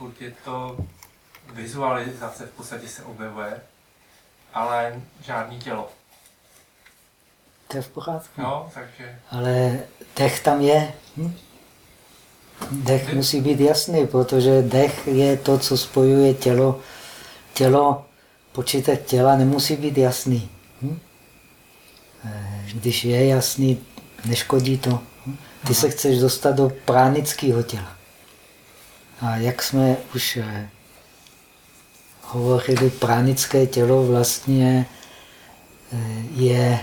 furt je to vizualizace v podstatě se objevuje, ale žádný tělo. To je v pořádku. No, takže... Ale dech tam je. Hm? Dech musí být jasný, protože dech je to, co spojuje tělo. Tělo, počítek těla nemusí být jasný. Hm? Eh, když je jasný, neškodí to. Hm? Ty se chceš dostat do pránického těla. A jak jsme už eh, hovořili, pránické tělo vlastně eh, je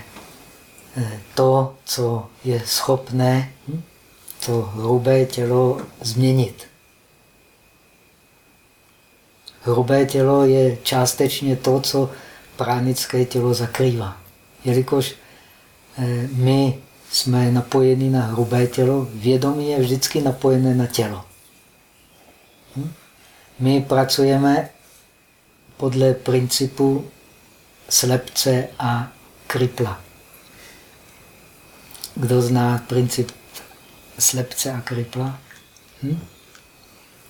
to, co je schopné hm, to hrubé tělo změnit. Hrubé tělo je částečně to, co pránické tělo zakrývá. Jelikož eh, my jsme napojeni na hrubé tělo, vědomí je vždycky napojené na tělo. My pracujeme podle principu slepce a kripla. Kdo zná princip slepce a kripla? Hm?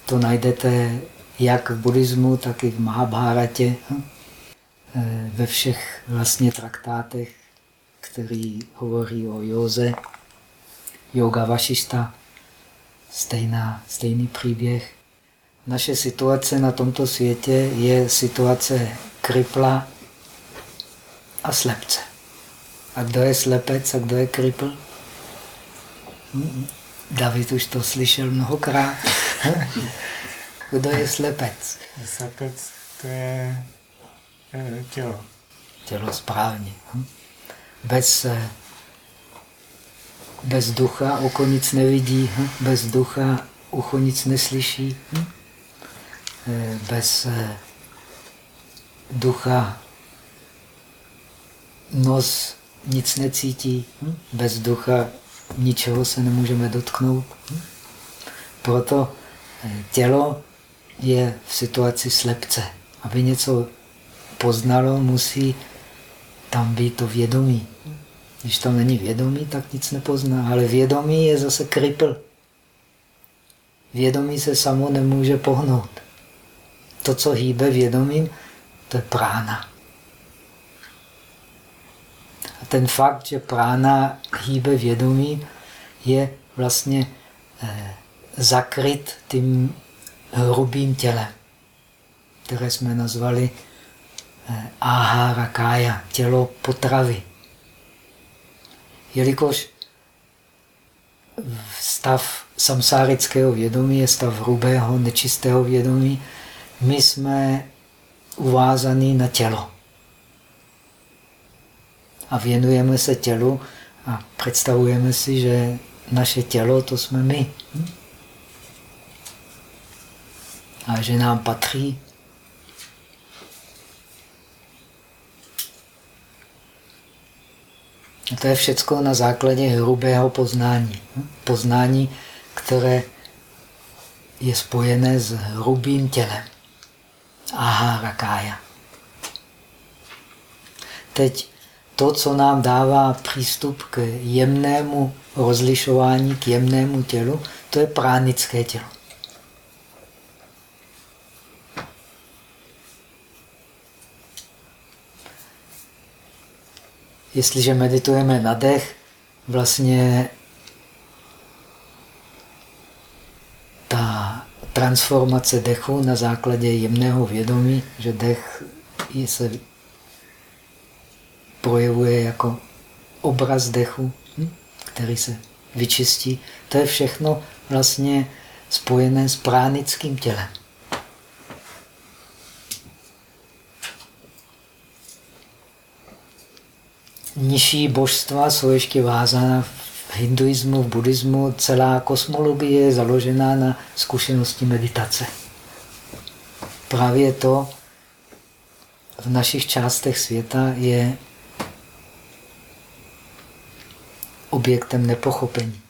To najdete jak v buddhismu, tak i v Mahabharatě, hm? Eh, ve všech vlastně traktátech, který hovoří o józe. Yoga Vašišta, stejná, stejný příběh. Naše situace na tomto světě je situace kripla a slepce. A kdo je slepec a kdo je kripl? David už to slyšel mnohokrát. kdo je slepec? Slepec to je eh, tělo. Tělo správně. Hm? Bez, eh, bez ducha oko nic nevidí, hm? bez ducha ucho nic neslyší, hm? Bez ducha nos nic necítí, hm? bez ducha ničeho se nemůžeme dotknout. Hm? Proto eh, tělo je v situaci slepce. Aby něco poznalo, musí tam být to vědomí. Když tam není vědomí, tak nic nepozná. Ale vědomí je zase kripl. Vědomí se samo nemůže pohnout. To, co hýbe vědomím, to je prána. A ten fakt, že prána hýbe vědomí, je vlastně eh, zakryt tím hrubým tělem, které jsme nazvali eh, ahara kája, tělo potravy. Jelikož stav samsárického vědomí je stav hrubého, nečistého vědomí, my jsme uvázaní na tělo a věnujeme se tělu a představujeme si, že naše tělo to jsme my. A že nám patří. A to je všecko na základě hrubého poznání. Poznání, které je spojené s hrubým tělem. Aha, rakája. Teď to, co nám dává přístup k jemnému rozlišování, k jemnému tělu, to je pránické tělo. Jestliže meditujeme na dech, vlastně ta transformace dechu na základě jemného vědomí, že dech se projevuje jako obraz dechu, hm, který se vyčistí. To je všechno vlastně spojené s pránickým tělem. Nižší božstva jsou ještě vázána v hinduismu, v buddhismu. Celá kosmologie je založená na zkušenosti meditace. Právě to v našich částech světa je objektem nepochopení.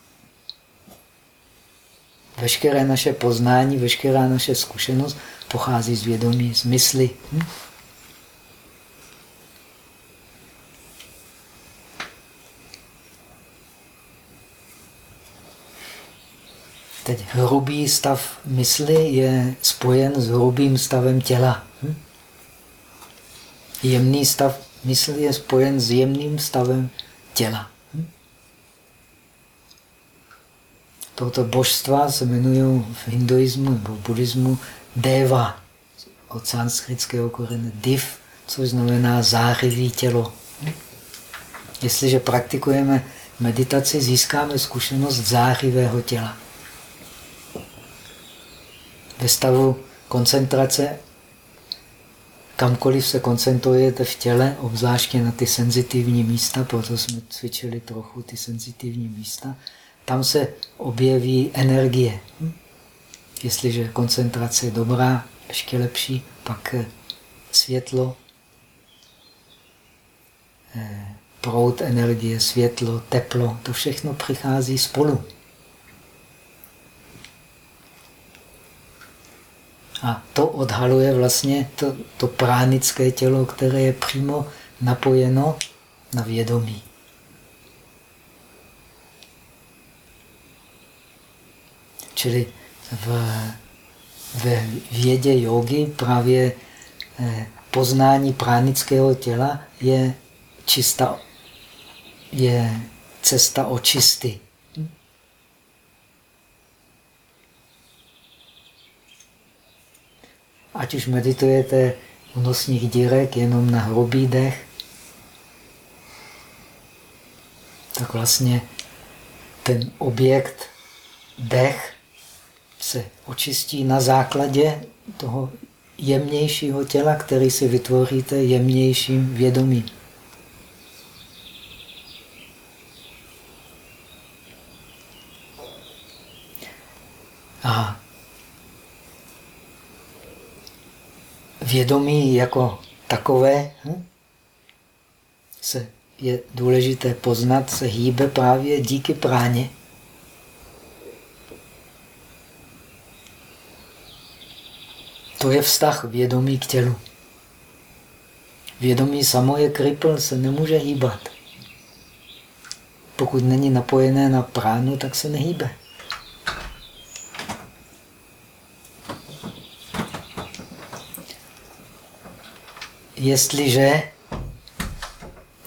Veškeré naše poznání, veškerá naše zkušenost pochází z vědomí, z mysli. Hm? Hrubý stav mysli je spojen s hrubým stavem těla. Hm? Jemný stav mysli je spojen s jemným stavem těla. Hm? Toto božstva se jmenují v hinduismu nebo v buddhismu deva, od sanskritského korene div, což znamená zářivý tělo. Hm? Jestliže praktikujeme meditaci, získáme zkušenost zářivého těla. Ve stavu koncentrace, kamkoliv se koncentrujete v těle, obzvláště na ty senzitivní místa, proto jsme cvičili trochu ty senzitivní místa, tam se objeví energie. Hm? Jestliže koncentrace je dobrá, ještě lepší, pak eh, světlo, eh, proud energie, světlo, teplo, to všechno přichází spolu. A to odhaluje vlastně to, to pránické tělo, které je přímo napojeno na vědomí. Čili v, ve vědě jogy právě eh, poznání pránického těla je čista, je cesta očisty. Ať už meditujete u nosních dírek jenom na hrubý dech, tak vlastně ten objekt dech se očistí na základě toho jemnějšího těla, který si vytvoříte jemnějším vědomím. A vědomí jako takové hm, se je důležité poznat, se hýbe právě díky práně. To je vztah vědomí k tělu. Vědomí samo je kripl, se nemůže hýbat. Pokud není napojené na pránu, tak se nehýbe. Jestliže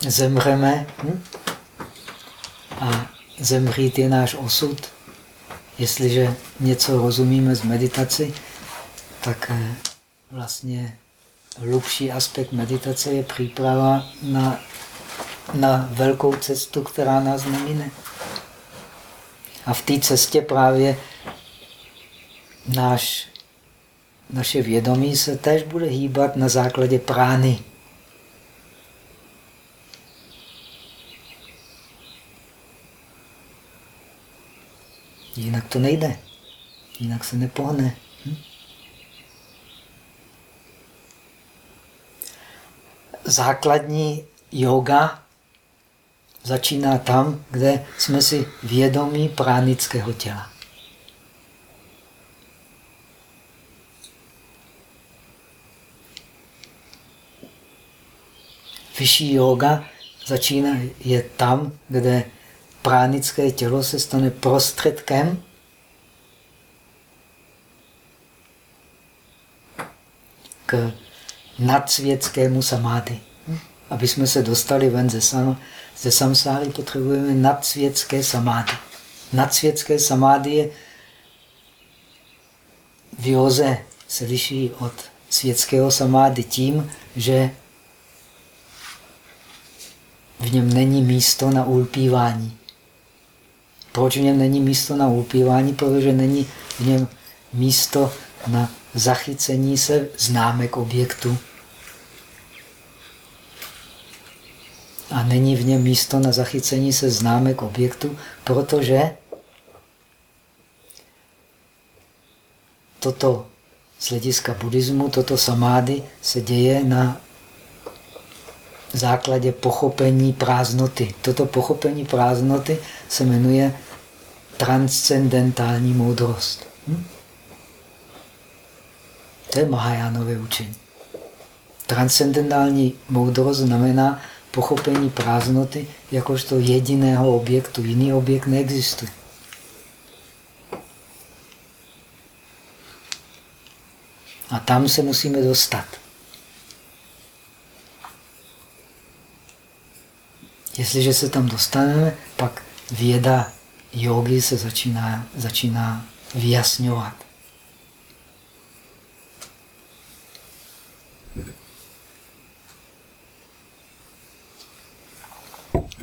zemřeme hm? a zemřít je náš osud, jestliže něco rozumíme z meditaci, tak eh, vlastně hlubší aspekt meditace je příprava na, na velkou cestu, která nás nemine. A v té cestě právě náš, naše vědomí se tež bude hýbat na základě prány. Jinak to nejde. Jinak se nepohne. Hm? základní yoga začíná tam, kde jsme si vědomí pránického těla. Vyšší yoga začíná je tam, kde pránické tělo se stane prostředkem k nadsvětskému samády. Aby jsme se dostali ven ze, sam, ze samsáry, potřebujeme nadsvětské samády. Nadsvětské samády je v józe se liší od světského samády tím, že v něm není místo na ulpívání. Proč v něm není místo na ulpívání? Protože není v něm místo na zachycení se známek objektu. a není v něm místo na zachycení se známek objektu, protože toto z hlediska buddhismu, toto samády se děje na základě pochopení prázdnoty. Toto pochopení prázdnoty se jmenuje transcendentální moudrost. Hm? To je Mahajánové učení. Transcendentální moudrost znamená pochopení prázdnoty jakožto jediného objektu. Jiný objekt neexistuje. A tam se musíme dostat. Jestliže se tam dostaneme, pak věda jogy se začíná, začíná vyjasňovat.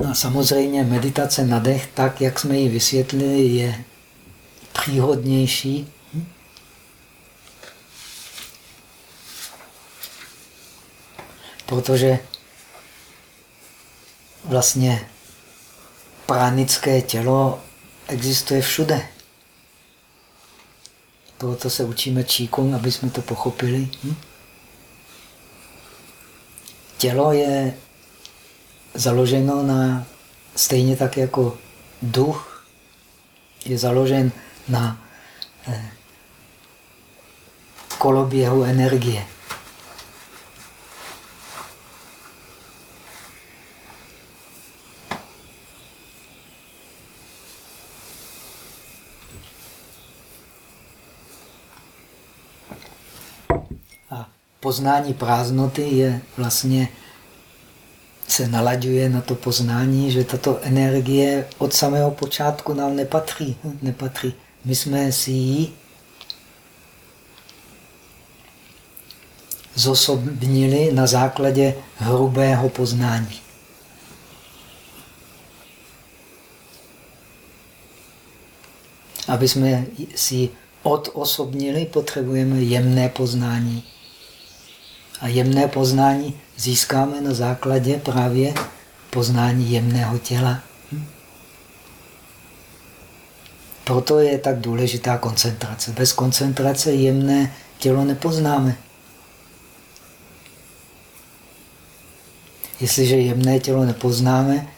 No a samozřejmě meditace na dech, tak jak jsme ji vysvětlili, je příhodnější. Protože vlastně pránické tělo existuje všude. Proto se učíme číkung, aby jsme to pochopili. Hm? Tělo je založeno na, stejně tak jako duch je založen na eh, koloběhu energie. A poznání prázdnoty je vlastně se nalaďuje na to poznání, že tato energie od samého počátku nám nepatří. nepatří. My jsme si ji zosobnili na základě hrubého poznání. Aby jsme si odosobnili, potřebujeme jemné poznání. A jemné poznání získáme na základě právě poznání jemného těla. Hm? Proto je tak důležitá koncentrace. Bez koncentrace jemné tělo nepoznáme. Jestliže jemné tělo nepoznáme,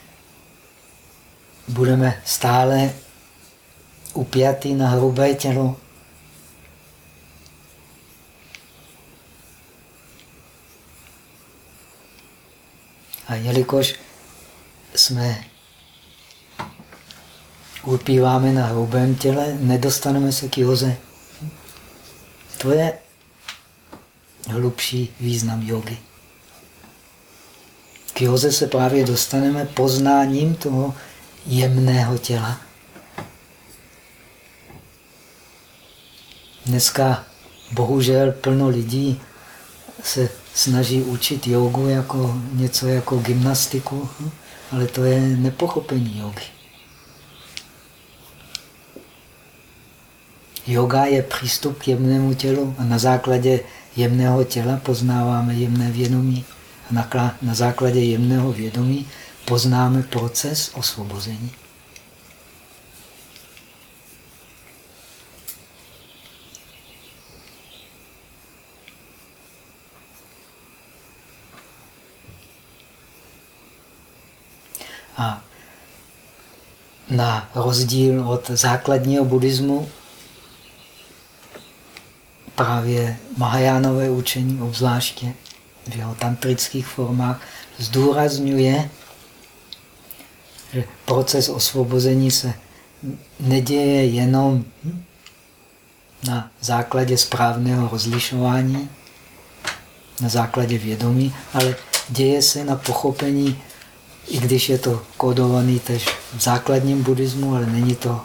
budeme stále upjatý na hrubé tělo. A jelikož jsme ulpíváme na hrubém těle, nedostaneme se k joze. To je hlubší význam jogy. K joze se právě dostaneme poznáním toho jemného těla. Dneska bohužel plno lidí se snaží učit jogu jako něco jako gymnastiku, ale to je nepochopení jogy. Yoga je přístup k jemnému tělu a na základě jemného těla poznáváme jemné vědomí. A na, na základě jemného vědomí poznáme proces osvobození. A na rozdíl od základního buddhismu právě Mahajánové učení, obzvláště v jeho tantrických formách, zdůrazňuje, že proces osvobození se neděje jenom na základě správného rozlišování, na základě vědomí, ale děje se na pochopení i když je to kódovaný tež v základním buddhismu, ale není to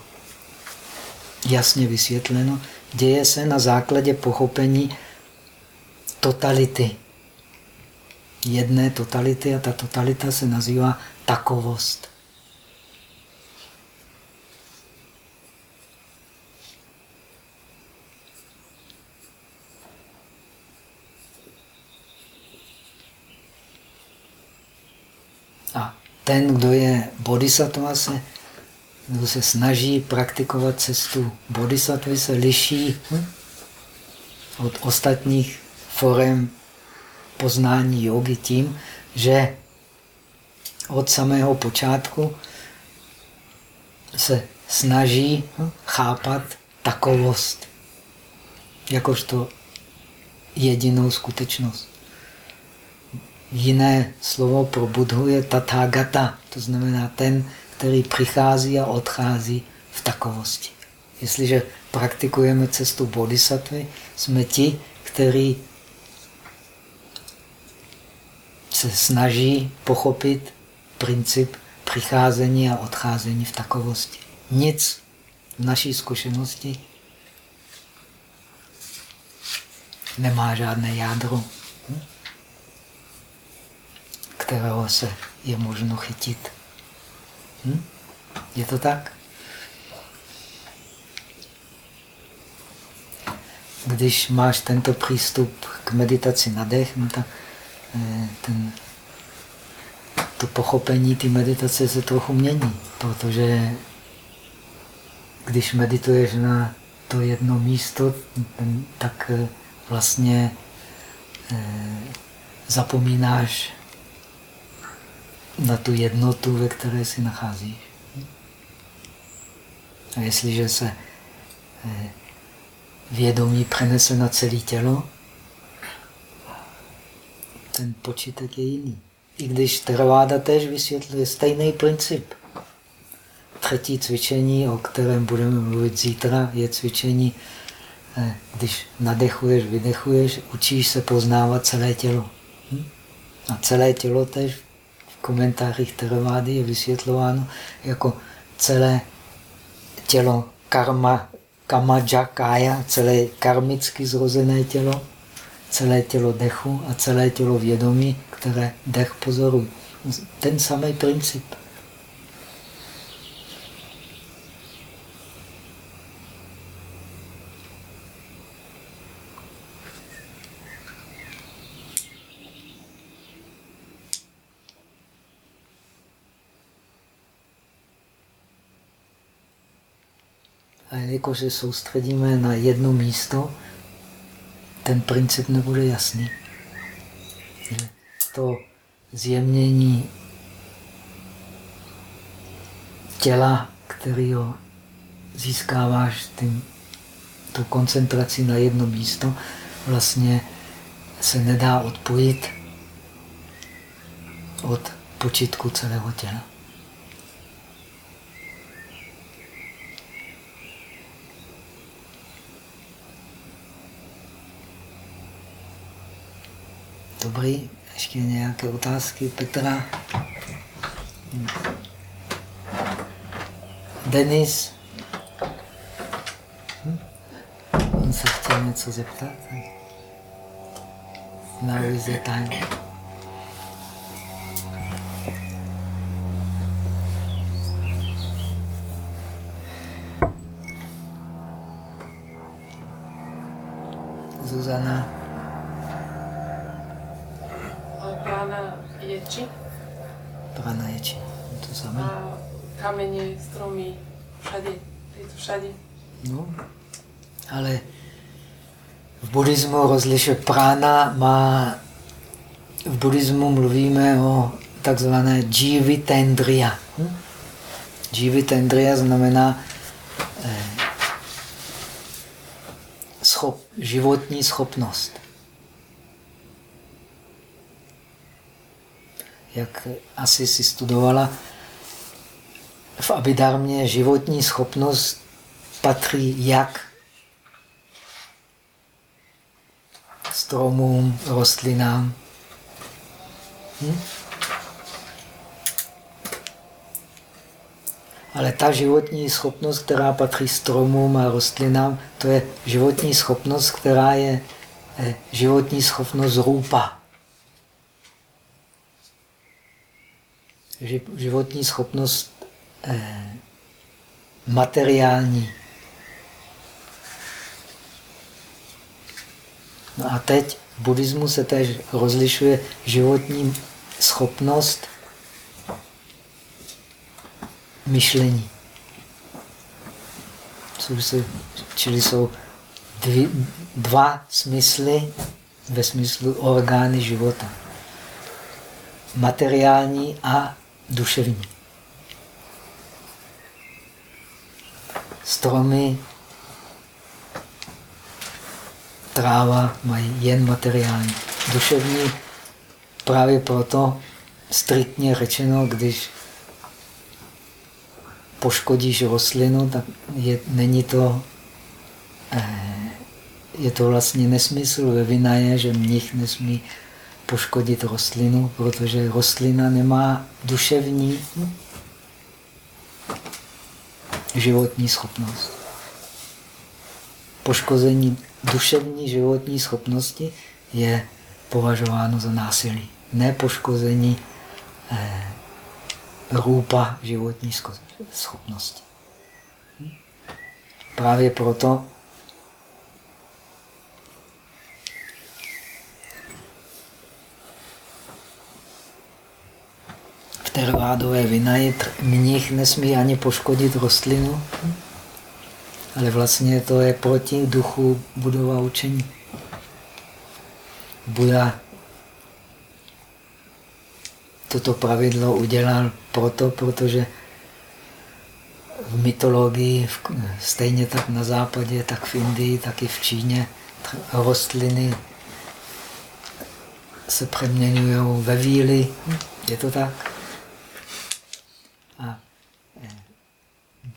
jasně vysvětleno, děje se na základě pochopení totality. Jedné totality a ta totalita se nazývá takovost. A ten, kdo je bodhisattva, se, kdo se snaží praktikovat cestu bodhisattva, se liší od ostatních forem poznání jogy tím, že od samého počátku se snaží chápat takovost jakožto jedinou skutečnost. Jiné slovo pro Budhu je tathagata, to znamená ten, který přichází a odchází v takovosti. Jestliže praktikujeme cestu bodhisattva, jsme ti, který se snaží pochopit princip přicházení a odcházení v takovosti. Nic v naší zkušenosti nemá žádné jádro? Kterého se je možno chytit. Hm? Je to tak? Když máš tento přístup k meditaci na dech, no tak eh, ten, to pochopení té meditace se trochu mění, protože když medituješ na to jedno místo, tak eh, vlastně eh, zapomínáš na tu jednotu, ve které si nacházíš. A jestliže se eh, vědomí přenese na celé tělo, ten počítek je jiný. I když Theravada tež vysvětluje stejný princip. Třetí cvičení, o kterém budeme mluvit zítra, je cvičení, eh, když nadechuješ, vydechuješ, učíš se poznávat celé tělo. Hm? A celé tělo tež v komentářích Theravady je vysvětlováno jako celé tělo karma, kamaja, kája, celé karmicky zrozené tělo, celé tělo dechu a celé tělo vědomí, které dech pozoruje. Ten samý princip. A jelikož soustředíme na jedno místo, ten princip nebude jasný. To zjemnění těla, kterého získáváš tím, tu koncentraci na jedno místo, vlastně se nedá odpojit od počitku celého těla. Dobrý, ještě nějaké otázky Petra? Denis? Hm? On se chtěl něco zeptat? Now is the time. Zuzana. Prána je či Prana je či? To samé. a kamene, stromy, všade, je to všade. No, ale v buddhismu rozlišuje prána má, v buddhismu mluvíme o takzvané jivitendriya. Hm? Jivitendriya znamená eh, schop, životní schopnost. Jak asi si studovala, v Abidarmě životní schopnost patří jak stromům, rostlinám. Hm? Ale ta životní schopnost, která patří stromům a rostlinám, to je životní schopnost, která je eh, životní schopnost růpa. Životní schopnost eh, materiální. No a teď v buddhismu se též rozlišuje životní schopnost myšlení. Což se, čili jsou dvě, dva smysly ve smyslu orgány života. Materiální a duševní. Stromy, tráva mají jen materiální. Duševní právě proto striktně řečeno, když poškodíš rostlinu, tak je, není to eh, je to vlastně nesmysl. Vina je, že mnich nesmí poškodit rostlinu, protože rostlina nemá duševní životní schopnost. Poškození duševní životní schopnosti je považováno za násilí. Ne poškození eh, růpa životní schopnosti. Právě proto tervádové vinaji mnich nesmí ani poškodit rostlinu, ale vlastně to je proti duchu budova učení. Buda toto pravidlo udělal proto, protože v mytologii, stejně tak na západě, tak v Indii, tak i v Číně, rostliny se přeměňují ve víly. Je to tak? A eh,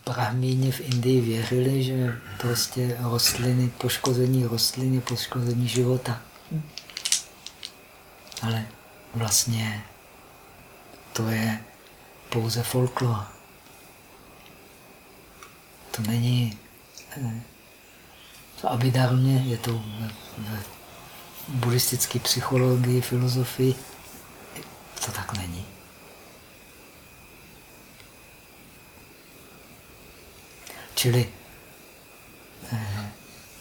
brahmíni v Indii věřili, že prostě rostliny, poškození rostliny, poškození života. Ale vlastně to je pouze folklor. To není eh, v Abidarmě, je to v, v buddhistické psychologii, filozofii. To tak není. Čili eh,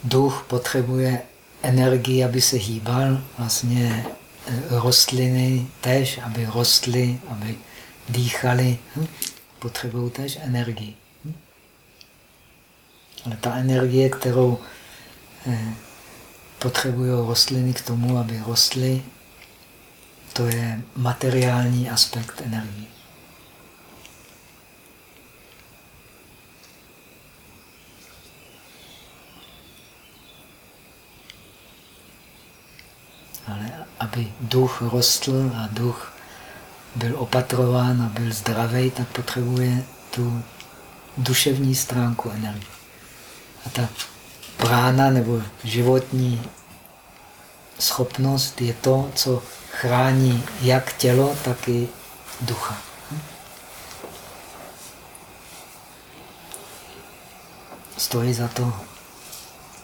duch potřebuje energii, aby se hýbal. Vlastně eh, rostliny tež, aby rostly, aby dýchali, hm? potřebují tež energii. Hm? Ale ta energie, kterou eh, potřebují rostliny k tomu, aby rostly, to je materiální aspekt energie. Ale aby duch rostl a duch byl opatrován a byl zdravý, tak potřebuje tu duševní stránku energie. A ta prána nebo životní schopnost je to, co chrání jak tělo, tak i ducha. Stojí za to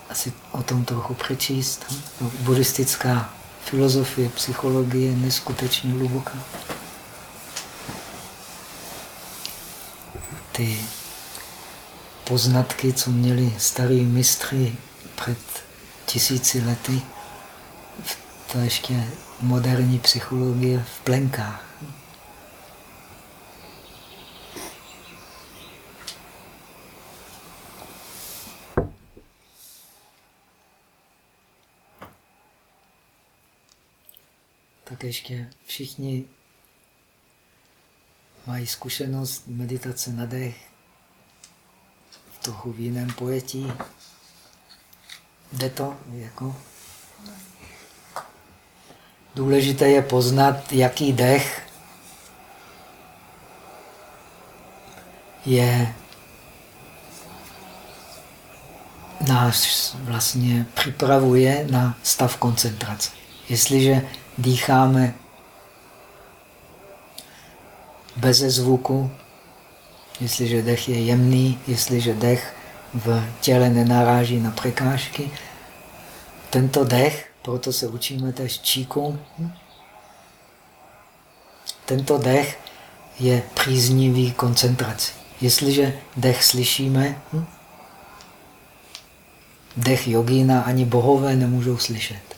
asi o tom trochu přečíst. Buddhistická filozofie, psychologie je neskutečně hluboká. Ty poznatky, co měli starý mistři před tisíci lety, to ještě moderní psychologie v plenkách. Tak ještě všichni mají zkušenost meditace na dech v trochu v jiném pojetí. Jde to? Jako? Důležité je poznat, jaký dech je nás vlastně připravuje na stav koncentrace. Jestliže dýcháme bez zvuku, jestliže dech je jemný, jestliže dech v těle nenaráží na překážky, tento dech, proto se učíme tež číku, tento dech je příznivý koncentraci. Jestliže dech slyšíme, dech jogína ani bohové nemůžou slyšet.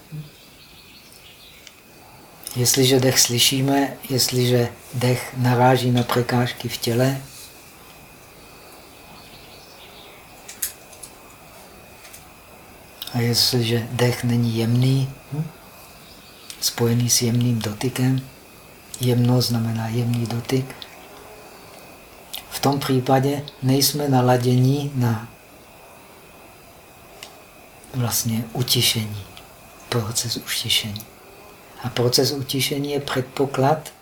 Jestliže dech slyšíme, jestliže dech naráží na překážky v těle, a jestliže dech není jemný, hm, spojený s jemným dotykem, jemnost znamená jemný dotyk, v tom případě nejsme naladění na vlastně utišení, proces utišení. A proces utišení je předpoklad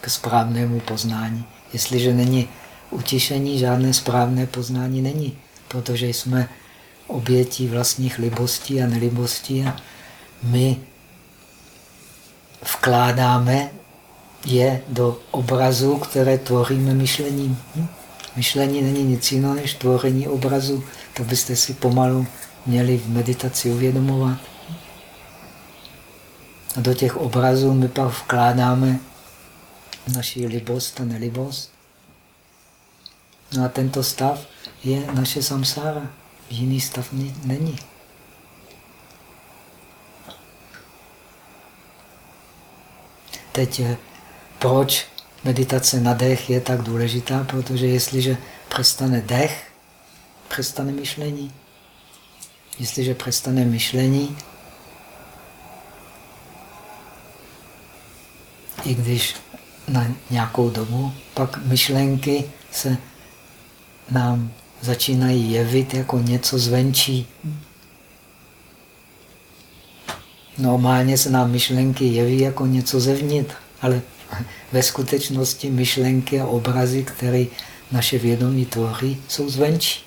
k správnému poznání. Jestliže není utišení, žádné správné poznání není, protože jsme obětí vlastních libostí a nelibostí a my vkládáme je do obrazu, které tvoříme myšlením. Hm? Myšlení není nic jiného než tvoření obrazu. To byste si pomalu měli v meditaci uvědomovat. A do těch obrazů my pak vkládáme naši libost a nelibost. No a tento stav je naše samsára. Jiný stav není. Teď eh, proč meditace na dech je tak důležitá? Protože jestliže přestane dech, přestane myšlení. Jestliže přestane myšlení, i když na nějakou dobu, pak myšlenky se nám začínají jevit jako něco zvenčí. Normálně se nám myšlenky jeví jako něco zevnitř, ale ve skutečnosti myšlenky a obrazy, které naše vědomí tvoří, jsou zvenčí.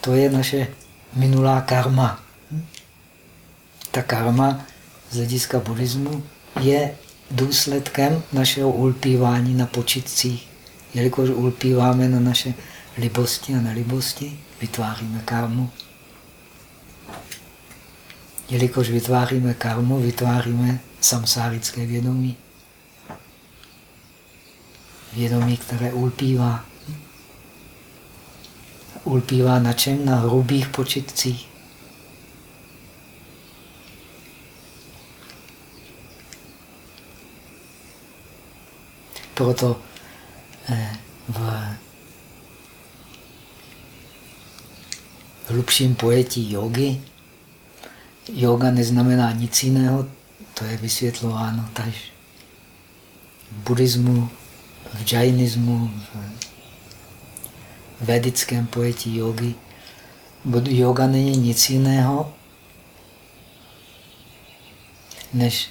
To je naše minulá karma. Ta karma z hlediska buddhismu je důsledkem našeho ulpívání na počitcích. Jelikož ulpíváme na naše libosti a nelibosti, vytváříme karmu. Jelikož vytváříme karmu, vytváříme samsárické vědomí. Vědomí, které ulpívá. Ulpívá na čem? Na hrubých počitcích. Proto eh, v hlubším pojetí jogy yoga neznamená nic jiného, to je vysvětlováno taž v buddhismu, v džajnismu, v vedickém pojetí jogy. Yoga není nic jiného, než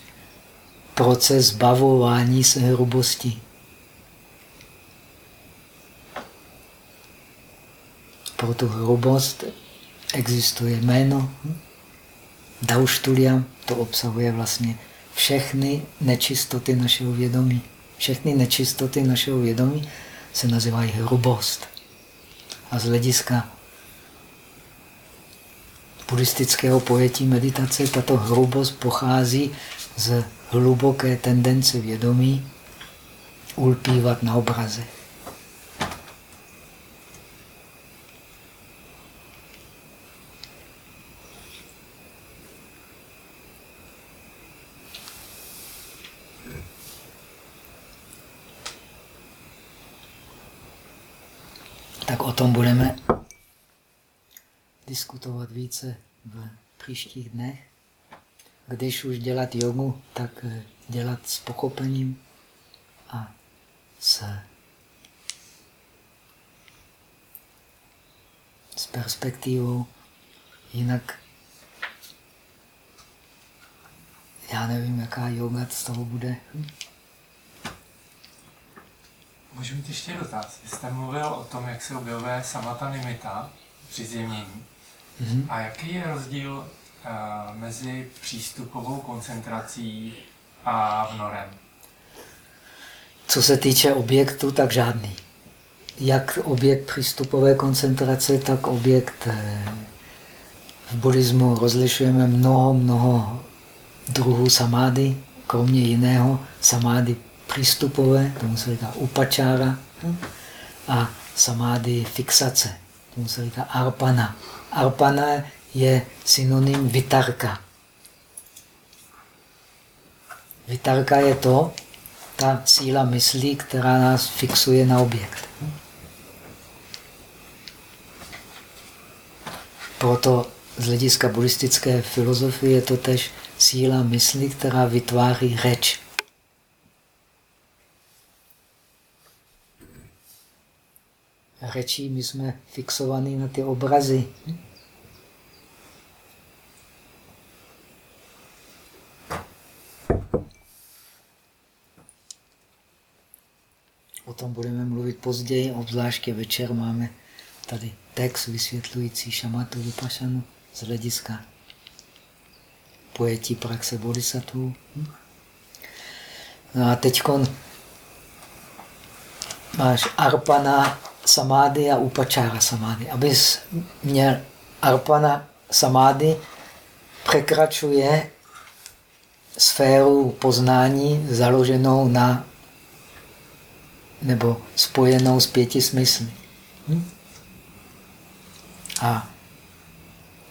proces zbavování se hrubosti. Pro tu hrubost existuje jméno. Dauštulia to obsahuje vlastně všechny nečistoty našeho vědomí. Všechny nečistoty našeho vědomí se nazývají hrubost. A z hlediska buddhistického pojetí meditace tato hrubost pochází z hluboké tendence vědomí ulpívat na obraze. Tak o tom budeme diskutovat více v příštích dnech. Když už dělat jogu, tak eh, dělat s pochopením a s, s perspektivou. Jinak já nevím, jaká yoga z toho bude. Můžu mít ještě dotaz. Jste mluvil o tom, jak se objevuje samata nimita při zjemnění. A jaký je rozdíl uh, mezi přístupovou koncentrací a vnorem? Co se týče objektu, tak žádný. Jak objekt přístupové koncentrace, tak objekt eh, v buddhismu rozlišujeme mnoho, mnoho druhů samády, kromě jiného samády přístupové, tomu se říká upačára, a samády fixace, tomu se říká arpana. Arpana je synonym vitarka. Vitarka je to, ta síla myslí, která nás fixuje na objekt. Proto z hlediska buddhistické filozofie je to tež síla mysli, která vytváří řeč. Řečí my jsme fixovaní na ty obrazy. O tom budeme mluvit později, obzvláště večer máme tady text vysvětlující šamatu vypašanu z hlediska pojetí praxe bodhisattvů. No a teď máš arpana samády a upačára samády. Abys měl arpana samády, překračuje sféru poznání založenou na nebo spojenou s pěti smysly. Hm? A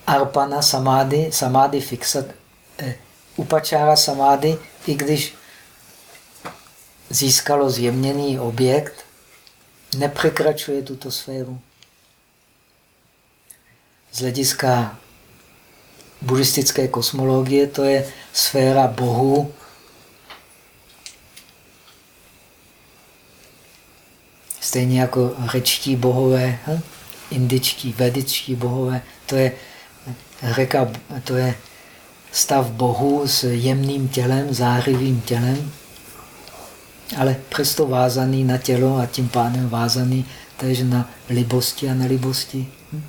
arpana samády, samády fixat, eh, upačára samády, i když získalo zjemněný objekt, nepřekračuje tuto sféru. Z hlediska buddhistické kosmologie to je sféra Bohu, stejně jako řečtí bohové, hm? indičtí, vedičtí bohové, to je, řeka, to je stav Bohu s jemným tělem, zářivým tělem, ale přesto vázaný na tělo a tím pádem vázaný tež na libosti a nelibosti. Hm?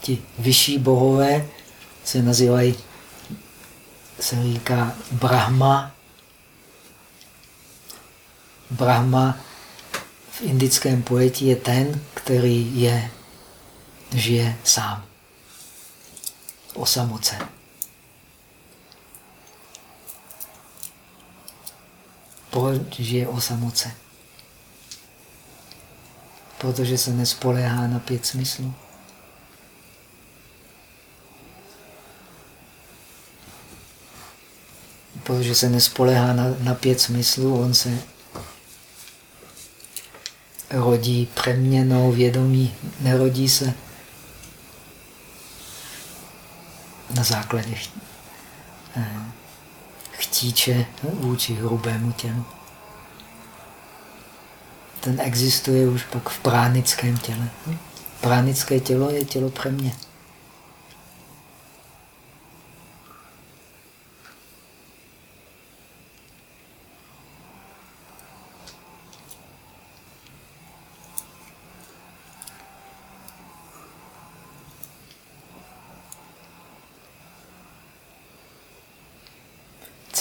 Ti vyšší bohové se nazývají, se říká Brahma. Brahma v indickém pojetí je ten, který je, žije sám osamocen. Proč žije osamocen? Protože se nespoléhá na pět smyslů. Protože se nespoléhá na, na pět smyslů, on se rodí přeměnou vědomí, nerodí se na základě eh, chtíče vůči hrubému tělu. Ten existuje už pak v pránickém těle. Pránické tělo je tělo přemě.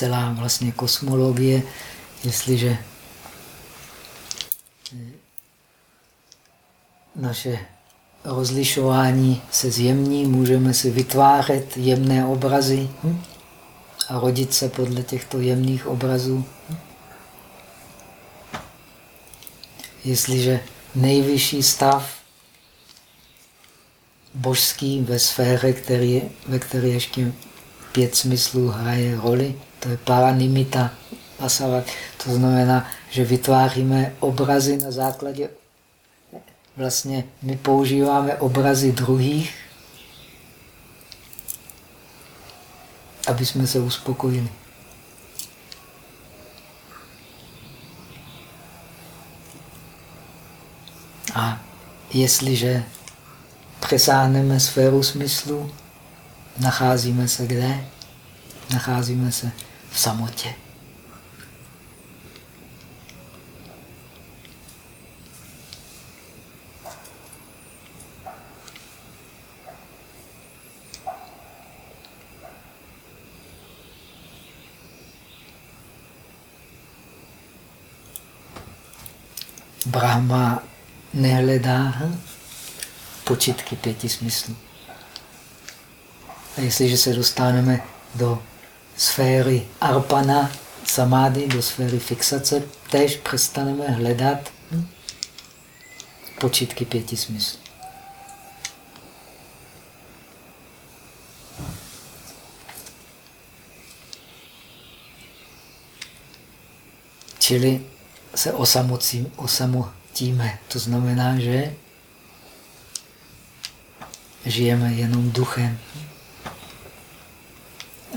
Celá vlastně kosmologie, jestliže naše rozlišování se zjemní, můžeme si vytvářet jemné obrazy hm? a rodit se podle těchto jemných obrazů. Hm? Jestliže nejvyšší stav božský ve sféře, který, ve které ještě pět smyslů hraje roli, to je paranimita pasavat. To znamená, že vytváříme obrazy na základě, vlastně my používáme obrazy druhých, aby jsme se uspokojili. A jestliže přesáhneme sféru smyslu, nacházíme se kde? Nacházíme se v samotě. Brahma nehledá počitky pěti smyslů. A jestliže se dostaneme do sféry arpana, samády, do sféry fixace, tež přestaneme hledat počítky pěti smyslů. Čili se osamotíme. To znamená, že žijeme jenom duchem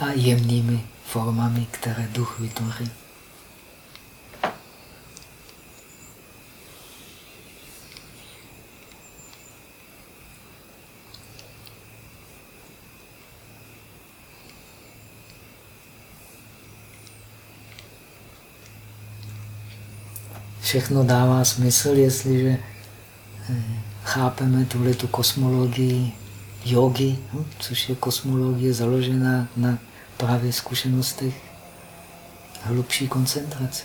a jemnými formami, které duch vytvoří. všechno dává smysl, jestliže eh, chápeme tuhle tu kosmologii jogi, hm, což je kosmologie založená na právě zkušenostech hlubší koncentrace.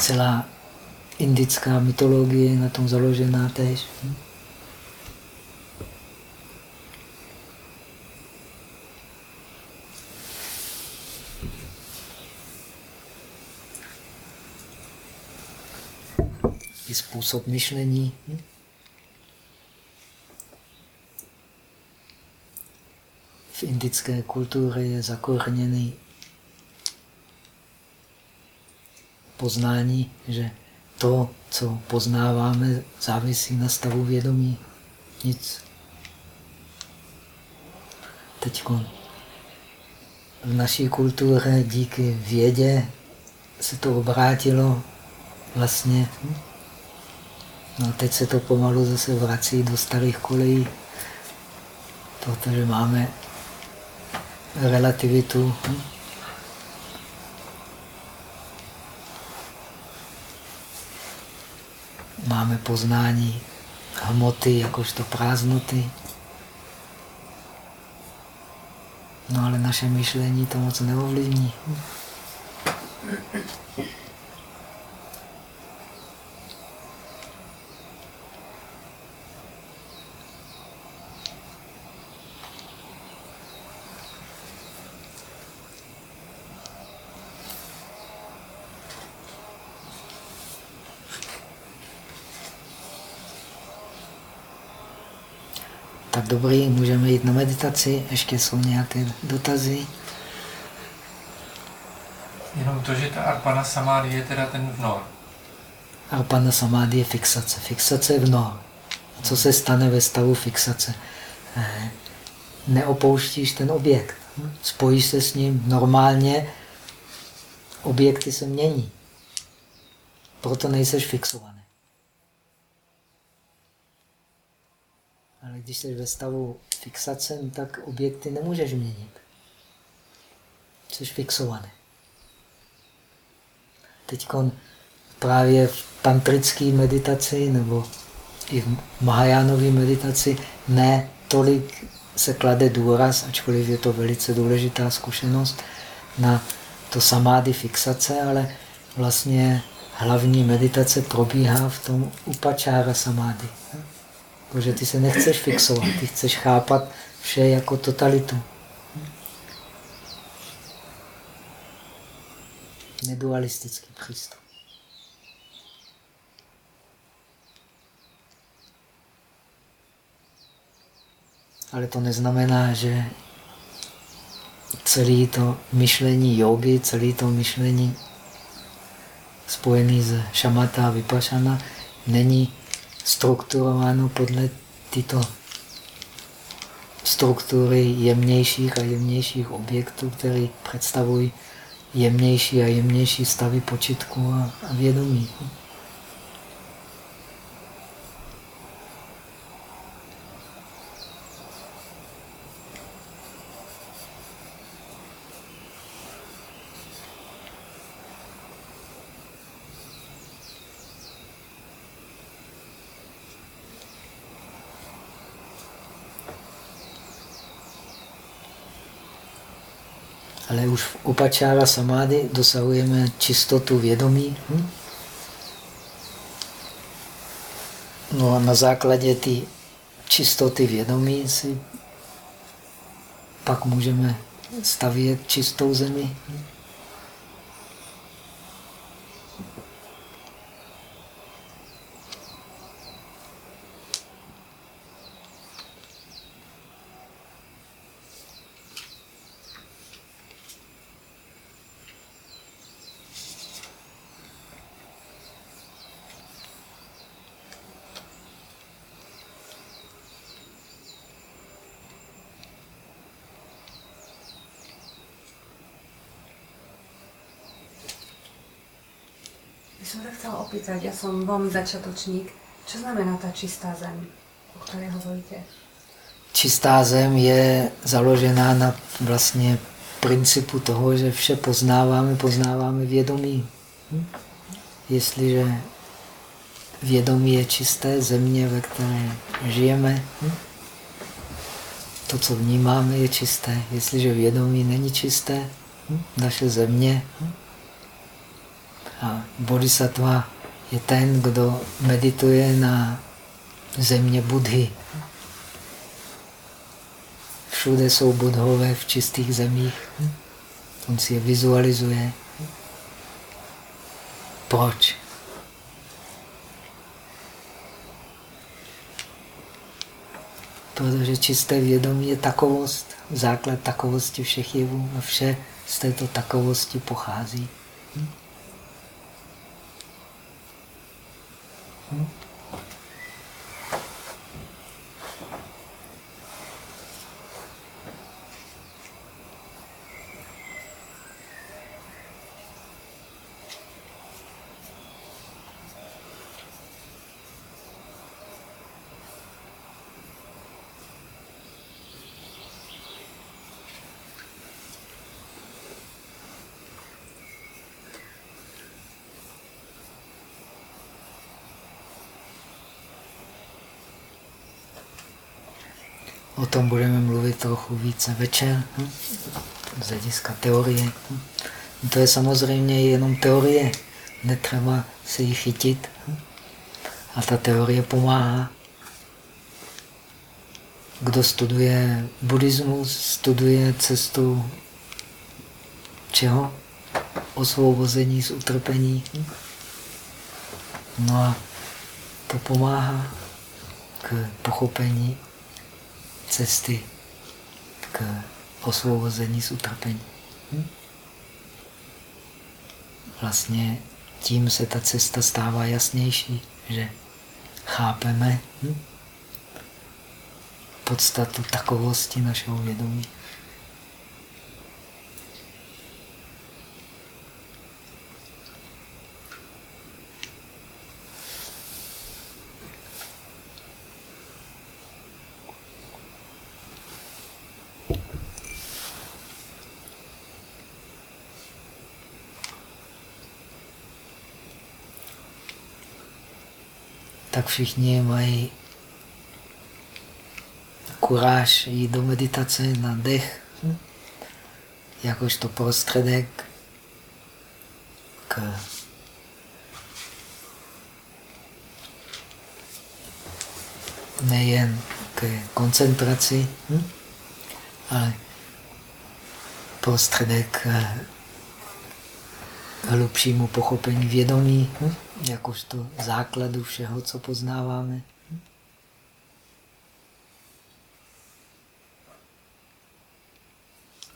Celá indická mytologie je na tom založená též. hm. i způsob myšlení. hm? V indické kultuře je zakořeněný poznání, že to, co poznáváme, závisí na stavu vědomí. Nic. Teď v naší kultuře díky vědě se to obrátilo vlastně. hm? No teď se to pomalu zase vrací do starých kolejí, protože máme relativitu. Máme poznání hmoty jakožto prázdnoty. No ale naše myšlení to moc neovlivní. Dobrý, můžeme jít na meditaci. Ještě jsou nějaké dotazy. Jenom to, že ta arpana samády je teda ten vnor. Arpana samády je fixace. Fixace je vnor. Co se stane ve stavu fixace? Eh, Neopouštíš ten objekt. hm? Spojíš se s ním normálně. Objekty se mění. Proto nejseš fixovaný. Ale když jsi ve stavu fixace, no tak objekty nemůžeš měnit. Jsi fixovaný. Teď právě v tantrické meditaci nebo i v Mahajánové meditaci ne tolik se klade důraz, ačkoliv je to velice důležitá zkušenost, na to samády fixace, ale vlastně hlavní meditace probíhá v tom upačára samády. Protože ty se nechceš fixovat, ty chceš chápat vše jako totalitu. Nedualistický přístup. Ale to neznamená, že celé to myšlení jogy, celé to myšlení spojené s šamata a vypašana není strukturováno podle tyto struktury jemnějších a jemnějších objektů, které představují jemnější a jemnější stavy počitku a, a vědomí. Ale už v upačára samády dosahujeme čistotu vědomí. Hm? No a na základě té čistoty vědomí si pak můžeme stavět čistou zemi. Hm? Opýtať, ja som veľmi začiatočník. Čo znamená tá čistá zem, o ktorej hovoríte? Čistá zem je založená na vlastně principu toho, že vše poznáváme, poznáváme vědomí. Hm? Jestliže vědomí je čisté, země, ve které žijeme, hm? to, co vnímáme, je čisté. Jestliže vědomí není čisté, hm? naše země, hm? a bodhisattva je ten, kdo medituje na země Budhy. Všude jsou budhové v čistých zemích. On si je vizualizuje. Proč? Protože čisté vědomí je takovost, základ takovosti všech jevů a vše z této takovosti pochází. O tom budeme mluvit trochu více večer, hm? z hlediska teorie. Hm? To je samozřejmě jenom teorie, netřeba se jí chytit. Hm? A ta teorie pomáhá. Kdo studuje buddhismus, studuje cestu čeho? Osvobození z utrpení. No a to pomáhá k pochopení cesty k osvobození z utrpení. Hm? Vlastně tím se ta cesta stává jasnější, že chápeme hm? podstatu takovosti našeho vědomí. Tak všichni mají kuráž jít do meditace na dech, jakožto prostředek k nejen k koncentraci, hm? ale prostředek hlubšímu pochopení vědomí, hm? Jakožto základu všeho, co poznáváme.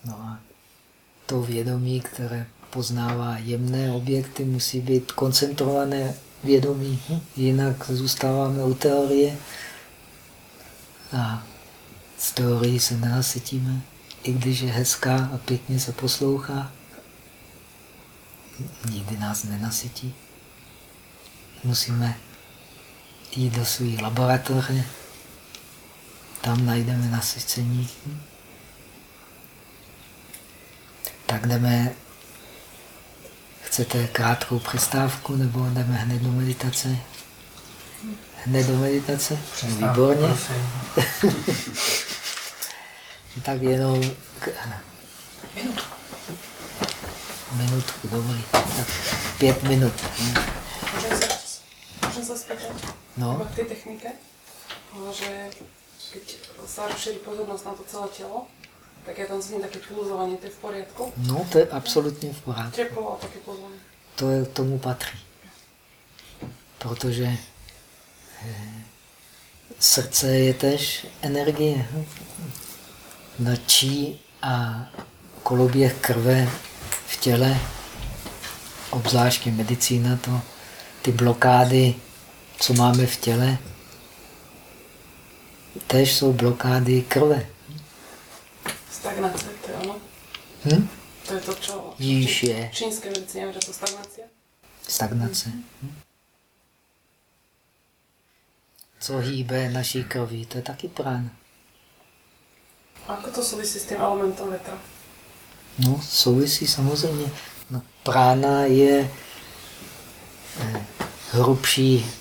No a to vědomí, které poznává jemné objekty, musí být koncentrované vědomí. Jinak zůstáváme u teorie a z teorii se nenasytíme, i když je hezká a pěkně se poslouchá nikdy nás nenasytí. Musíme jít do své laboratoře, tam najdeme nasycení. Tak jdeme, chcete krátkou přestávku nebo jdeme hned do meditace? Hned do meditace? Výborně. tak jenom... Minutku minutku, dobrý. Tak pět minut. No. K tej technike? Že keď sa rozšíri pozornosť na to celé telo, tak je tam znie také pulzovanie, to je v poriadku? No, to je absolutně v pořádku. Teplo a také pulzovanie. To je, tomu patří. Protože eh, srdce je tež energie. Na čí a koloběh krve v těle, obzvláště medicína, to, ty blokády, co máme v těle, tež jsou blokády krve. Stagnace, to je ono? Hm? To je to, čo... Jíž je. Čínské medicíně, že to stagnace? Stagnace. Hm? Co hýbe naší krví, to je taky prán. A ako to souvisí s tím elementem vetra? No, souvisí samozřejmě. No, prána je eh, hrubší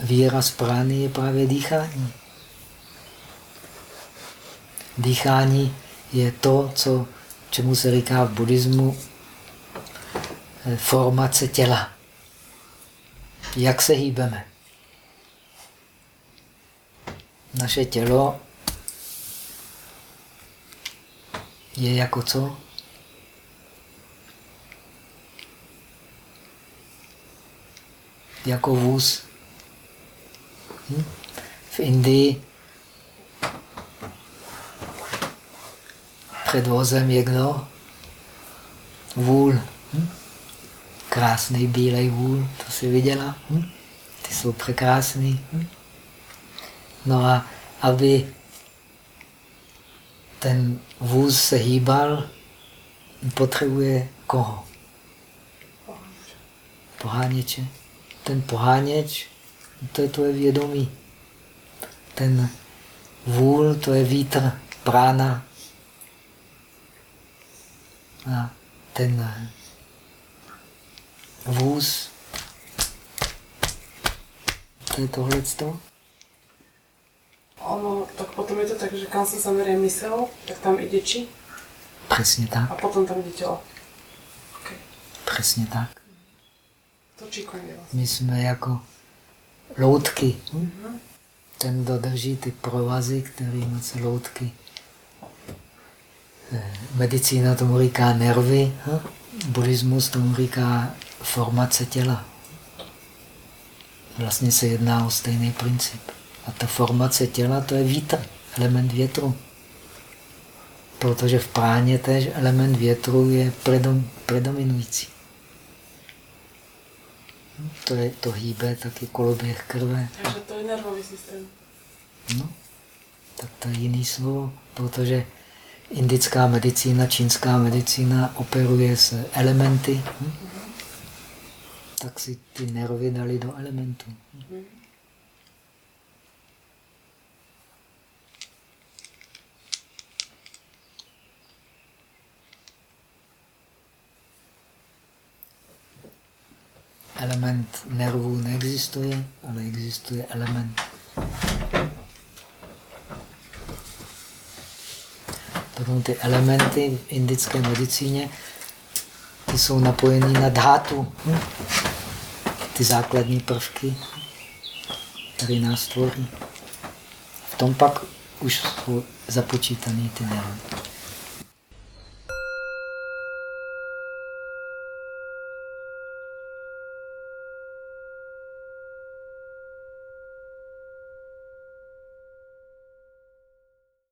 výraz prány je právě dýchání. Dýchání je to, co, čemu se říká v buddhismu eh, formace těla. Jak se hýbeme. Naše tělo je jako co? Jako vůz. V Indii před vozem je kdo? Vůl. Hm? Krásný bílej vůl, to si viděla? Hm? Ty jsou překrásný. Hm? No a aby ten vůz se hýbal, potřebuje koho? Poháněče. Ten poháněč, to je tvoje vědomí. Ten vůl, to je vítr, prána. A ten vůz, to je tohleto. Ono, tak potom je to tak, že kam sa zamerie mysel, tak tam ide či Přesně tak, a potom tam ide tělo. Okay. přesně tak. To či koně. My jsme jako loutky. Ten, kdo drží ty provazy, kterými se loutky. Eh, Medicína tomu říká nervy, hm? buddhismus tomu říká formace těla. Vlastně se jedná o stejný princip. A ta formace těla, to je vítr, element větru. Protože v práně tež element větru je predom, predominující. To, je, to hýbe taky koloběh krve. Takže to je nervový systém. No, tak to je jiný slovo, protože indická medicína, čínská medicína operuje s elementy, hm? tak si ty nervy dali do elementů. Element nervů neexistuje, ale existuje element. Potom ty elementy v indické medicíně ty jsou napojený na dhátu. Hm? Ty základní prvky, které nás tvoří. V tom pak už jsou započítané ty nervy.